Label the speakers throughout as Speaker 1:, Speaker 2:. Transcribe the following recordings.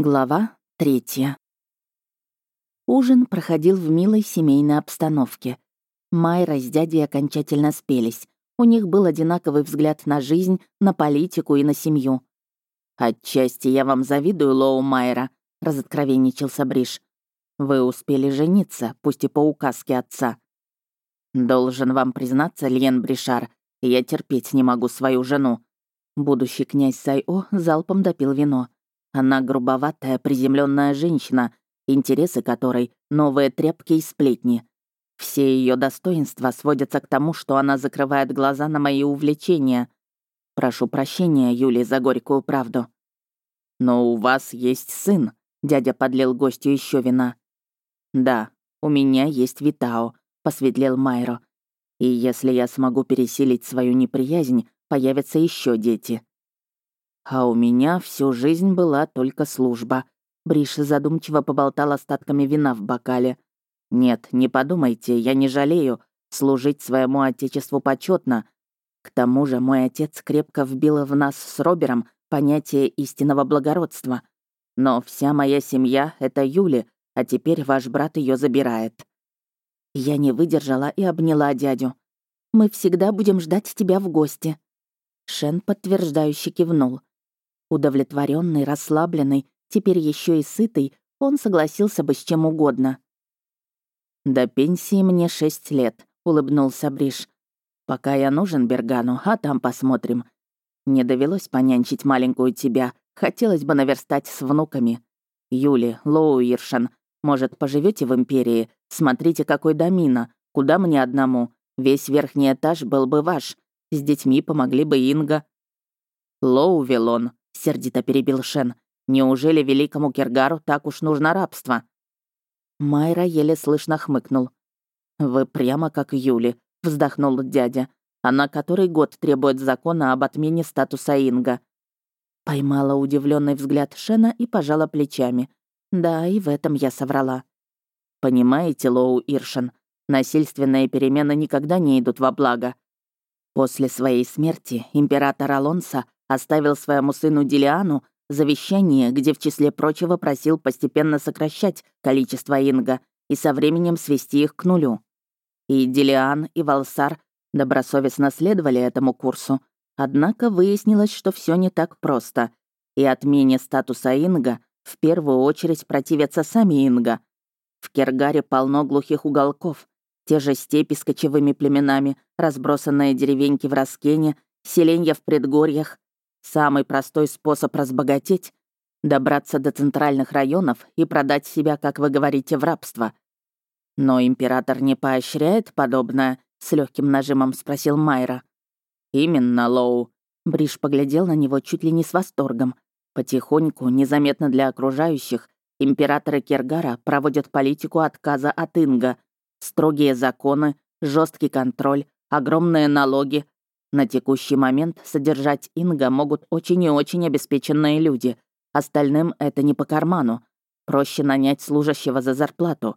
Speaker 1: Глава третья. Ужин проходил в милой семейной обстановке. Майра с дядей окончательно спелись. У них был одинаковый взгляд на жизнь, на политику и на семью. «Отчасти я вам завидую, Лоу Майра», — разоткровенничался Бриш. «Вы успели жениться, пусть и по указке отца». «Должен вам признаться, Льен Бришар, я терпеть не могу свою жену». Будущий князь Сайо залпом допил вино. Она грубоватая, приземленная женщина, интересы которой — новые тряпки и сплетни. Все ее достоинства сводятся к тому, что она закрывает глаза на мои увлечения. Прошу прощения, Юлия, за горькую правду. Но у вас есть сын, дядя подлил гостю еще вина. Да, у меня есть Витао, посветлел Майро. И если я смогу пересилить свою неприязнь, появятся еще дети. А у меня всю жизнь была только служба. Бриш задумчиво поболтал остатками вина в бокале. Нет, не подумайте, я не жалею. Служить своему отечеству почетно. К тому же мой отец крепко вбил в нас с Робером понятие истинного благородства. Но вся моя семья — это Юли, а теперь ваш брат ее забирает. Я не выдержала и обняла дядю. «Мы всегда будем ждать тебя в гости». Шен подтверждающе кивнул. Удовлетворенный, расслабленный, теперь еще и сытый, он согласился бы с чем угодно. «До пенсии мне шесть лет», — улыбнулся Бриш. «Пока я нужен Бергану, а там посмотрим. Не довелось понянчить маленькую тебя, хотелось бы наверстать с внуками. Юли, Лоу Иршан, может, поживете в Империи? Смотрите, какой домина. Куда мне одному? Весь верхний этаж был бы ваш. С детьми помогли бы Инга». «Лоу Вилон», — сердито перебил Шен. «Неужели великому Кергару так уж нужно рабство?» Майра еле слышно хмыкнул. «Вы прямо как Юли», — вздохнул дядя. «Она который год требует закона об отмене статуса Инга». Поймала удивленный взгляд Шена и пожала плечами. Да, и в этом я соврала. «Понимаете, Лоу Иршен, насильственные перемены никогда не идут во благо. После своей смерти император Алонса оставил своему сыну Дилиану завещание, где в числе прочего просил постепенно сокращать количество инга и со временем свести их к нулю. И Дилиан, и Валсар добросовестно следовали этому курсу, однако выяснилось, что все не так просто, и отмене статуса инга в первую очередь противятся сами инга. В Кергаре полно глухих уголков, те же степи с кочевыми племенами, разбросанные деревеньки в Раскене, селенья в предгорьях, Самый простой способ разбогатеть — добраться до центральных районов и продать себя, как вы говорите, в рабство. Но император не поощряет подобное, с легким нажимом спросил Майра. Именно, Лоу. Бриш поглядел на него чуть ли не с восторгом. Потихоньку, незаметно для окружающих, императоры Кергара проводят политику отказа от Инга. Строгие законы, жесткий контроль, огромные налоги, на текущий момент содержать Инга могут очень и очень обеспеченные люди. Остальным это не по карману. Проще нанять служащего за зарплату.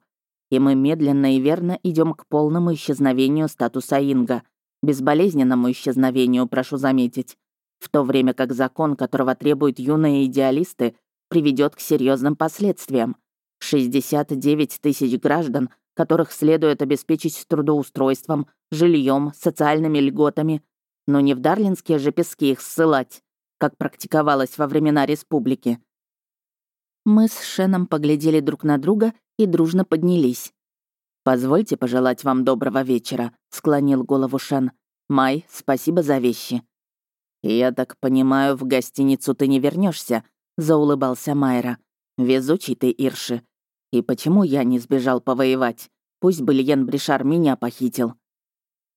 Speaker 1: И мы медленно и верно идем к полному исчезновению статуса Инга. Безболезненному исчезновению, прошу заметить. В то время как закон, которого требуют юные идеалисты, приведет к серьезным последствиям. 69 тысяч граждан, которых следует обеспечить трудоустройством, жильем, социальными льготами, но не в Дарлинские же пески их ссылать, как практиковалось во времена республики. Мы с Шеном поглядели друг на друга и дружно поднялись. «Позвольте пожелать вам доброго вечера», — склонил голову Шен. «Май, спасибо за вещи». «Я так понимаю, в гостиницу ты не вернешься, заулыбался Майра. «Везучий ты, Ирши. И почему я не сбежал повоевать? Пусть Бельен Бришар меня похитил».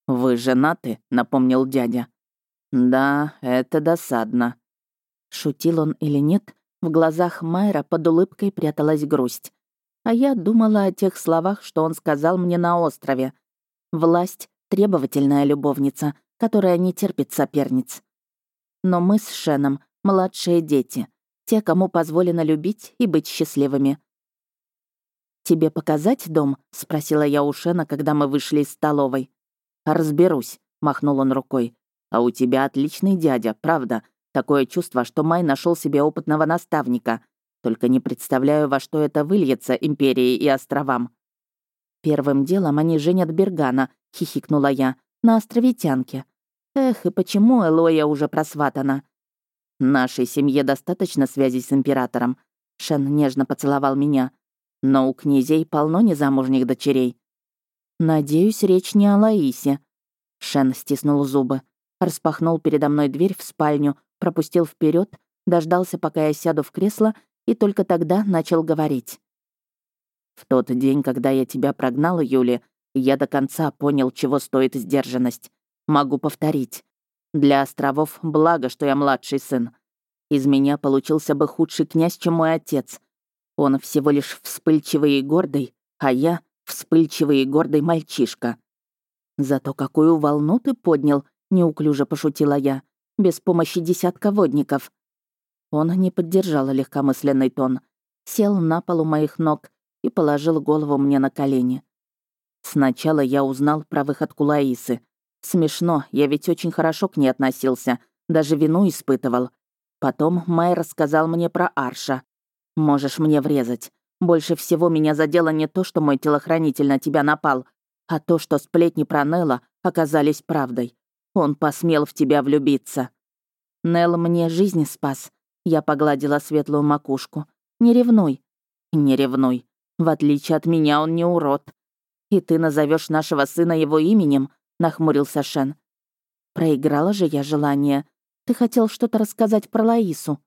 Speaker 1: «Вы женаты?» — напомнил дядя. «Да, это досадно». Шутил он или нет, в глазах Майра под улыбкой пряталась грусть. А я думала о тех словах, что он сказал мне на острове. «Власть — требовательная любовница, которая не терпит соперниц». Но мы с Шеном — младшие дети, те, кому позволено любить и быть счастливыми. «Тебе показать дом?» — спросила я у Шена, когда мы вышли из столовой. «Разберусь», — махнул он рукой. «А у тебя отличный дядя, правда. Такое чувство, что Май нашел себе опытного наставника. Только не представляю, во что это выльется империи и островам. Первым делом они женят Бергана, хихикнула я, на островитянке. Эх, и почему Элоя уже просватана? Нашей семье достаточно связей с императором. Шен нежно поцеловал меня. Но у князей полно незамужних дочерей. Надеюсь, речь не о Лаисе. Шен стиснул зубы, распахнул передо мной дверь в спальню, пропустил вперед, дождался, пока я сяду в кресло, и только тогда начал говорить. «В тот день, когда я тебя прогнала, Юли, я до конца понял, чего стоит сдержанность. Могу повторить. Для островов благо, что я младший сын. Из меня получился бы худший князь, чем мой отец. Он всего лишь вспыльчивый и гордый, а я — вспыльчивый и гордый мальчишка. Зато какую волну ты поднял, неуклюже пошутила я, без помощи десятка водников. Он не поддержал легкомысленный тон, сел на полу моих ног и положил голову мне на колени. Сначала я узнал про выход Кулаисы. Смешно, я ведь очень хорошо к ней относился, даже вину испытывал. Потом Май рассказал мне про Арша. Можешь мне врезать. Больше всего меня задело не то, что мой телохранитель на тебя напал, а то, что сплетни про Нелла оказались правдой. Он посмел в тебя влюбиться. Нелл мне жизнь спас, я погладила светлую макушку. «Не ревнуй». «Не ревнуй. В отличие от меня, он не урод. И ты назовешь нашего сына его именем?» — нахмурился Шен. «Проиграла же я желание. Ты хотел что-то рассказать про Лаису».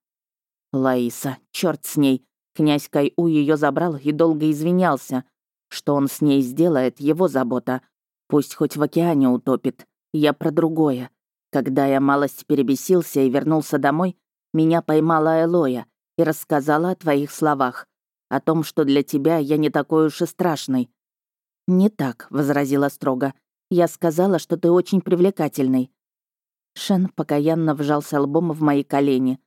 Speaker 1: «Лаиса, черт с ней. Князь Кайу ее забрал и долго извинялся. Что он с ней сделает, его забота. Пусть хоть в океане утопит. Я про другое. Когда я малость перебесился и вернулся домой, меня поймала Элоя и рассказала о твоих словах, о том, что для тебя я не такой уж и страшный». «Не так», — возразила строго. «Я сказала, что ты очень привлекательный». Шен покаянно вжался лбом в мои колени.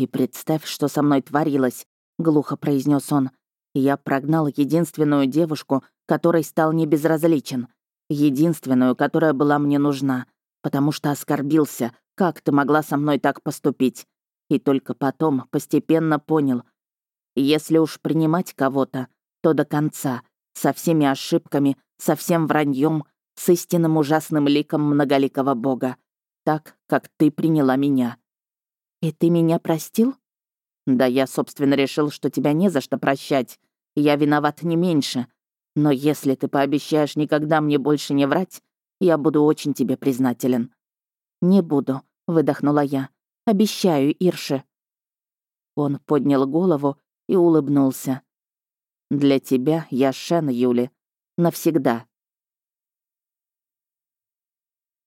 Speaker 1: «И представь, что со мной творилось», — глухо произнес он. «Я прогнал единственную девушку, которой стал не безразличен. Единственную, которая была мне нужна. Потому что оскорбился. Как ты могла со мной так поступить? И только потом постепенно понял, если уж принимать кого-то, то до конца, со всеми ошибками, со всем враньем, с истинным ужасным ликом многоликого Бога, так, как ты приняла меня. И ты меня простил? Да я, собственно, решил, что тебя не за что прощать. Я виноват не меньше. Но если ты пообещаешь никогда мне больше не врать, я буду очень тебе признателен. Не буду, выдохнула я. Обещаю, Ирше». Он поднял голову и улыбнулся. «Для тебя я Шен, Юли. Навсегда».